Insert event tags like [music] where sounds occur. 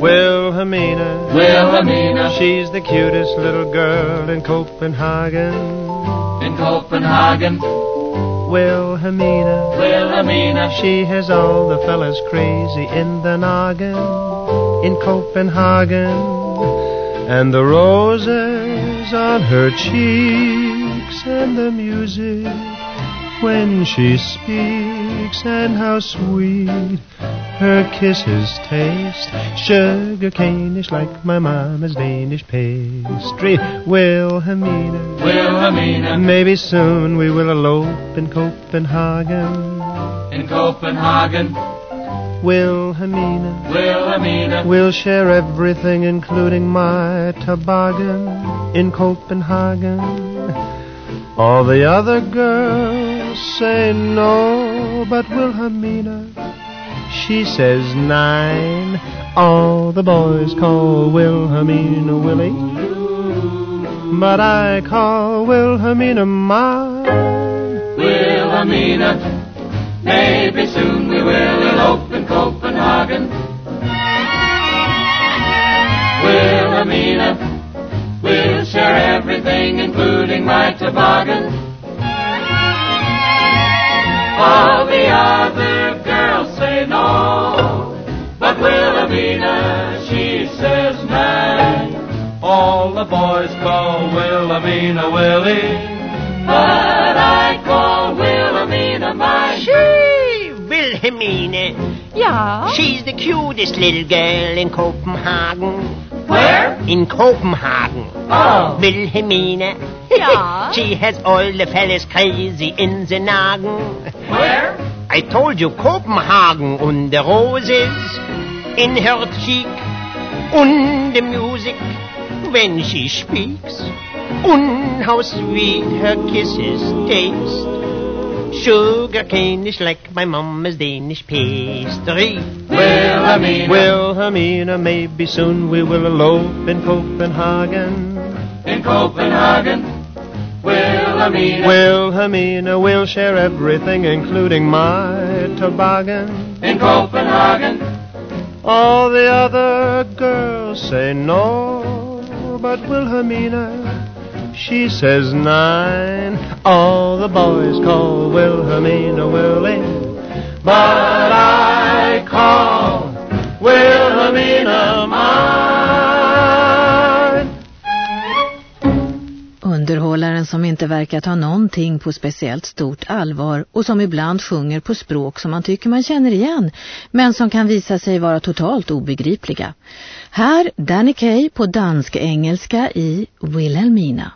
Wilhelmina, Wilhelmina, she's the cutest little girl in Copenhagen. in Copenhagen. Wilhelmina, Wilhelmina, she has all the fellas crazy in the noggin in Copenhagen. And the roses on her cheeks and the music when she speaks and how sweet her kisses taste. Sugar cane is like my mama's Danish pastry. Wilhelmina, Wilhelmina, maybe soon we will elope in Copenhagen. in Copenhagen. Wilhelmina, Wilhelmina, we'll share everything including my toboggan in Copenhagen. All the other girls say no, but Wilhelmina, she says nine. All the boys call Wilhelmina Willie, but I call Wilhelmina mine. Wilhelmina, maybe soon we will elope in Copenhagen. Wilhelmina, we'll share everything, including my toboggan. The boys call Wilhelmina Willie, but I call Wilhelmina mine. She, Wilhelmine. Ja, She's the cutest little girl in Copenhagen. Where? In Copenhagen. Oh. Wilhelmina. Ja. [laughs] she has all the fellas crazy in the noggin. Where? I told you Copenhagen and the roses in her cheek and the music when she speaks and how sweet her kisses taste. Sugar cane is like my mama's Danish pastry. Wilhelmina, Wilhelmina, maybe soon we will elope in Copenhagen. in Copenhagen. Wilhelmina, Wilhelmina, we'll share everything, including my toboggan. in Copenhagen. All the other girls say no, but Wilhelmina, she says nine. All the boys call Wilhelmina Willie, but Underhållaren som inte verkar ta någonting på speciellt stort allvar och som ibland sjunger på språk som man tycker man känner igen men som kan visa sig vara totalt obegripliga. Här Danny Kaye på dansk-engelska i Wilhelmina.